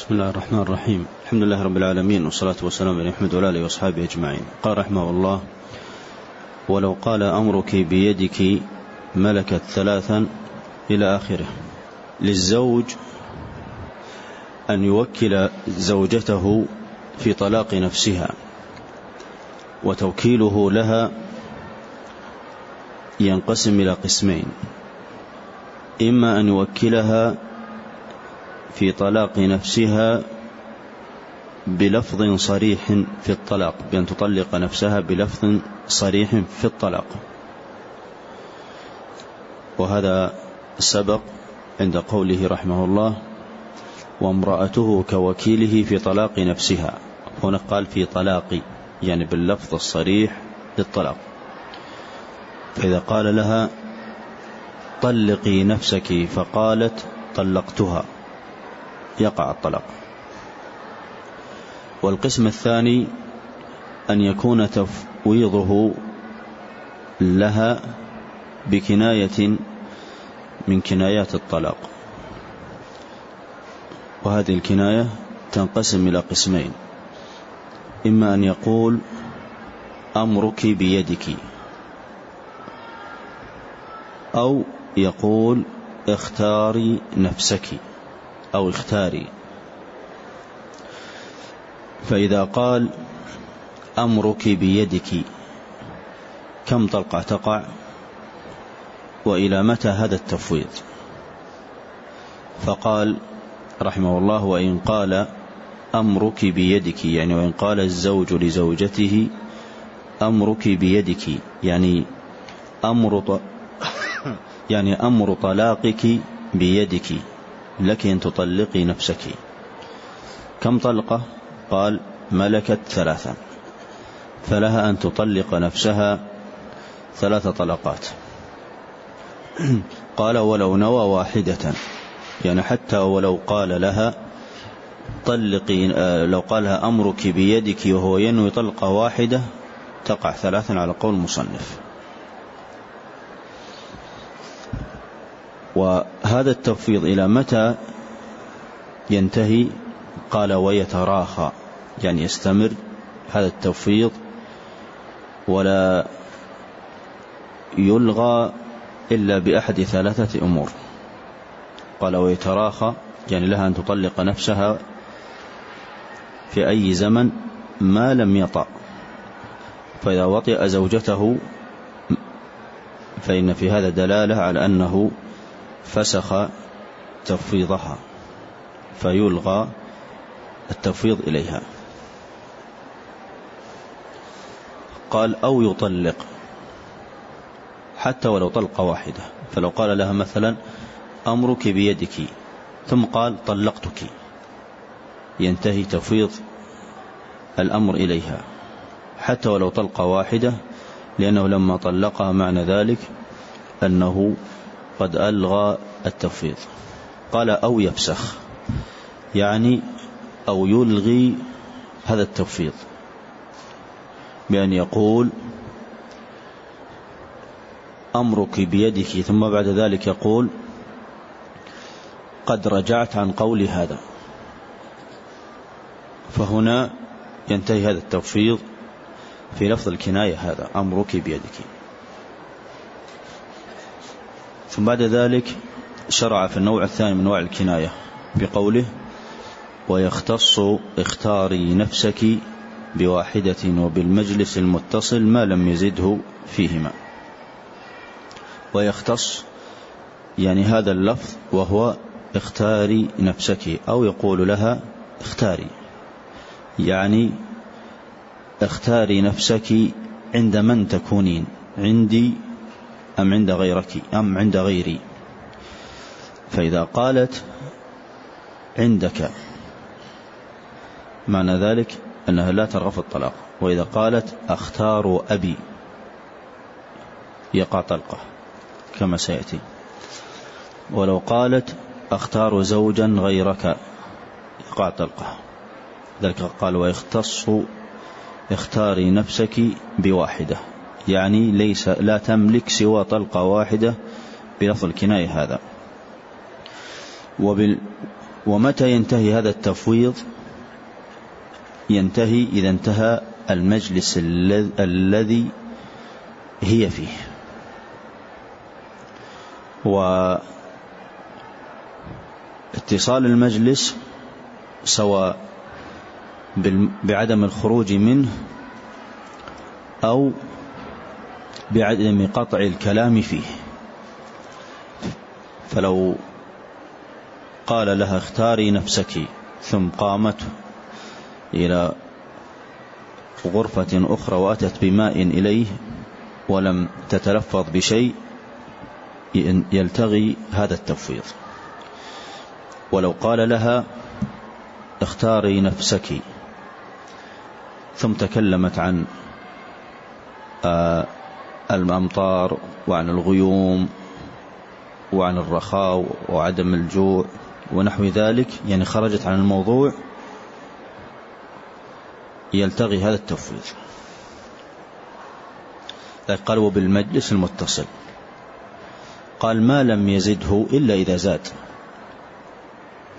بسم الله الرحمن الرحيم الحمد لله رب العالمين والصلاة والسلام على محمد وعلى آله وأصحابه أجمعين قال رحمه الله ولو قال أمرك بيدك ملكت ثلاثا إلى آخره للزوج أن يوكل زوجته في طلاق نفسها وتوكيله لها ينقسم إلى قسمين إما أن يوكلها في طلاق نفسها بلفظ صريح في الطلاق بأن تطلق نفسها بلفظ صريح في الطلاق. وهذا سبق عند قوله رحمه الله وامرأته كوكيله في طلاق نفسها. هنا قال في طلاق يعني باللفظ الصريح للطلاق. فإذا قال لها طلقي نفسك فقالت طلقتها. يقع الطلاق. والقسم الثاني أن يكون تفويضه لها بكناية من كنايات الطلاق. وهذه الكناية تنقسم إلى قسمين. إما أن يقول أمرك بيدك. أو يقول اختاري نفسك. أو اختاري. فإذا قال أمرك بيدك كم طلقة تقع؟ وإلى متى هذا التفويض؟ فقال رحمه الله وإن قال أمرك بيدك يعني وإن قال الزوج لزوجته أمرك بيدك يعني أمر يعني أمر طلاقك بيدك. لك أن تطلقي نفسك. كم طلقة؟ قال ملكت ثلاثا. فلها أن تطلق نفسها ثلاث طلقات. قال ولو نوى واحدة. يعني حتى ولو قال لها طلقي لو قالها أمرك بيدك وهو ينوي طلقة واحدة تقع ثلاثا على قول المصنف. وهذا التفويض إلى متى ينتهي؟ قال ويتراخى يعني يستمر هذا التفويض ولا يلغى إلا بأحد ثلاثة أمور. قال ويتراخى يعني لها أن تطلق نفسها في أي زمن ما لم يطأ. فإذا وطئ زوجته فإن في هذا دلالة على أنه فسخ تفويضها فيلغى التفويض إليها. قال أو يطلق حتى ولو طلقة واحدة. فلو قال لها مثلا أمرك بيدك ثم قال طلقتك. ينتهي تفويض الأمر إليها. حتى ولو طلقة واحدة لأنه لما طلقها معنى ذلك أنه قد ألغى التفويض. قال أو يفسخ يعني أو يلغي هذا التفويض. بأن يقول أمرك بيدك ثم بعد ذلك يقول قد رجعت عن قولي هذا. فهنا ينتهي هذا التفويض في لفظ الكناية هذا أمرك بيدك. ثم بعد ذلك شرع في النوع الثاني من أنواع الكناية بقوله ويختص اختاري نفسك بواحدة وبالمجلس المتصل ما لم يزده فيهما ويختص يعني هذا اللفظ وهو اختاري نفسك أو يقول لها اختاري يعني اختاري نفسك عند من تكونين عندي أم عند غيرك؟ أم عند غيري. فإذا قالت عندك معنى ذلك أنها لا ترغب الطلاق. وإذا قالت أختار أبي يقع طلقه كما سيأتي. ولو قالت أختار زوجا غيرك يقع طلقه. ذلك قال ويختص اختاري نفسك بواحدة. يعني ليس لا تملك سوى طلقة واحدة بلفظ الكناية هذا. وبال ومتى ينتهي هذا التفويض؟ ينتهي إذا انتهى المجلس الذي هي فيه. واتصال المجلس سواء بعدم الخروج منه أو بعدم قطع الكلام فيه. فلو قال لها اختاري نفسك ثم قامت إلى غرفة أخرى وأتت بماء إليه ولم تتلفظ بشيء يلتغي هذا التفويض. ولو قال لها اختاري نفسك ثم تكلمت عن الأمطار وعن الغيوم وعن الرخاء وعدم الجوع ونحو ذلك يعني خرجت عن الموضوع يلتغي هذا التفويض. قال وبالمجلس المتصل. قال ما لم يزده إلا إذا زاد.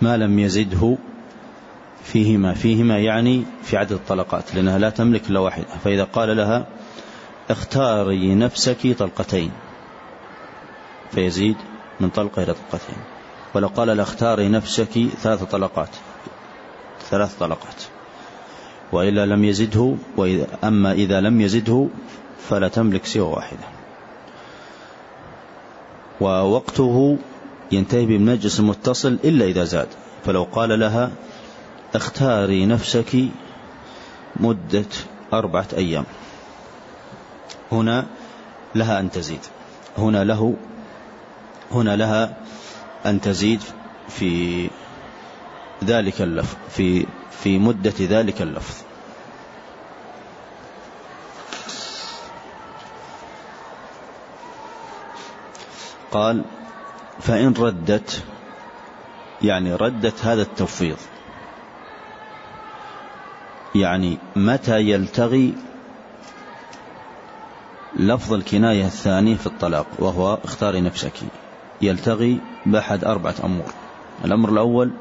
ما لم يزده فيهما فيهما يعني في عدد الطلقات لأنها لا تملك إلا واحدة. فإذا قال لها اختاري نفسك طلقتين. فيزيد من طلقة إلى طلقتين. ولو قال لها اختاري نفسك ثلاث طلقات. ثلاث طلقات. وإلا لم يزده وإذا أما إذا لم يزده فلا تملك سوى واحدة. ووقته ينتهي بالمجلس المتصل إلا إذا زاد. فلو قال لها اختاري نفسك مدة أربعة أيام. هنا لها أن تزيد. هنا له هنا لها أن تزيد في ذلك اللفظ في في مدة ذلك اللفظ. قال فإن ردت يعني ردت هذا التفويض يعني متى يلتغي لفظ الكناية الثاني في الطلاق وهو اختاري نفسك. يلتغي بأحد أربعة أمور. الأمر الأول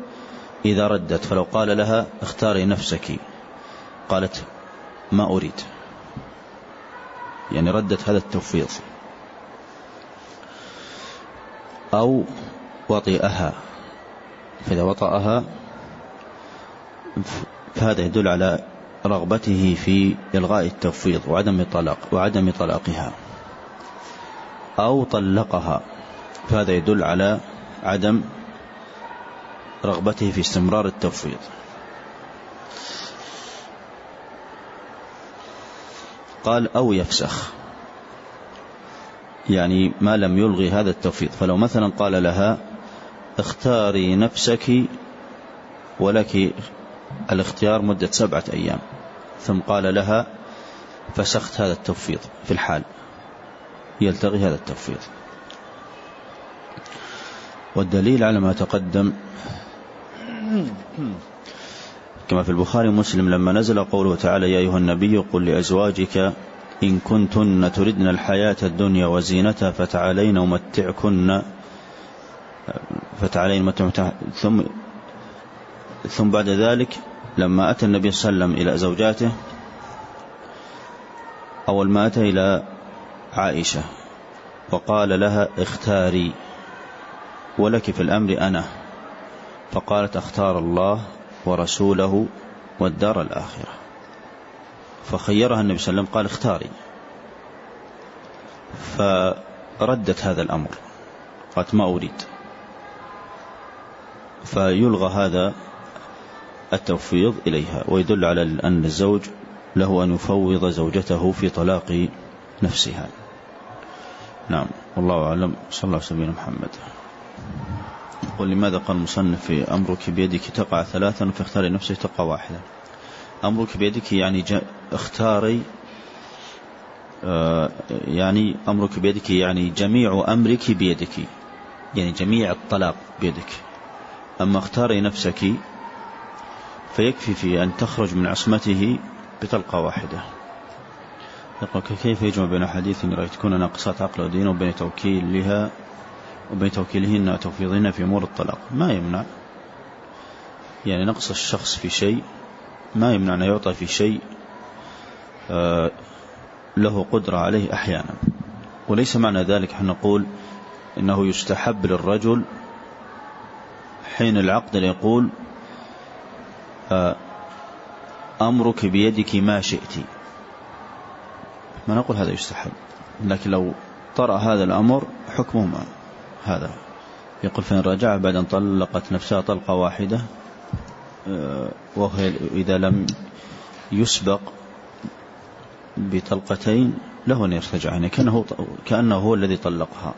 إذا ردت فلو قال لها اختاري نفسك. قالت ما أريد. يعني ردت هذا التفويض أو وطئها. فإذا وطأها فهذا يدل على رغبته في إلغاء التفويض وعدم الطلاق وعدم طلاقها أو طلقها. فهذا يدل على عدم رغبته في استمرار التفويض قال أو يفسخ. يعني ما لم يلغي هذا التفويض فلو مثلا قال لها اختاري نفسك ولك الاختيار مدة سبعة أيام. ثم قال لها فسخت هذا التفويض في الحال. يلتغي هذا التفويض والدليل على ما تقدم كما في البخاري ومسلم لما نزل قوله تعالى يا أيها النبي قل لأزواجك إن كنتن تردن الحياة الدنيا وزينتها فتعالين أمتعكن فتعالين ثم ثم بعد ذلك لما أتى النبي صلى الله عليه وسلم إلى زوجاته أول ما أتى إلى عائشة وقال لها اختاري ولك في الأمر أنا فقالت أختار الله ورسوله والدار الآخرة. فخيرها النبي صلى الله عليه وسلم قال اختاري. فردت هذا الأمر قالت ما أريد. فيلغى هذا التفويض إليها ويدل على أن الزوج له أن يفوض زوجته في طلاق نفسها. نعم والله أعلم. صلى الله عليه وسلم محمد. يقول لماذا قال المصنف في أمرك بيدك تقع ثلاثا فاختاري نفسك تقع واحدا؟ أمرك بيدك يعني اختاري آه يعني أمرك بيدك يعني جميع أمرك بيدك يعني جميع الطلاق بيدك. أما اختاري نفسك فيكفي في أن تخرج من عصمته بطلقة واحدة. يقول كيف يجمع بين حديث رأيت تكون ناقصات عقل ودين وبين توكيلها وبين توكيلهن وتوفيضهن في أمور الطلاق؟ ما يمنع. يعني نقص الشخص في شيء ما يمنع أن يعطى في شيء آه، له قدرة عليه أحيانا. وليس معنى ذلك أن نقول إنه يستحب للرجل حين العقد يقول آه، أمرك بيدك ما شئت. ما نقول هذا يستحب لكن لو طرأ هذا الأمر حكمه ما هذا. يقول فإن رجع بعد أن طلقت نفسها طلقة واحدة آه، وهي إذا لم يسبق بطلقتين له أن يرتجع يعني كأنه, كأنه هو الذي طلقها.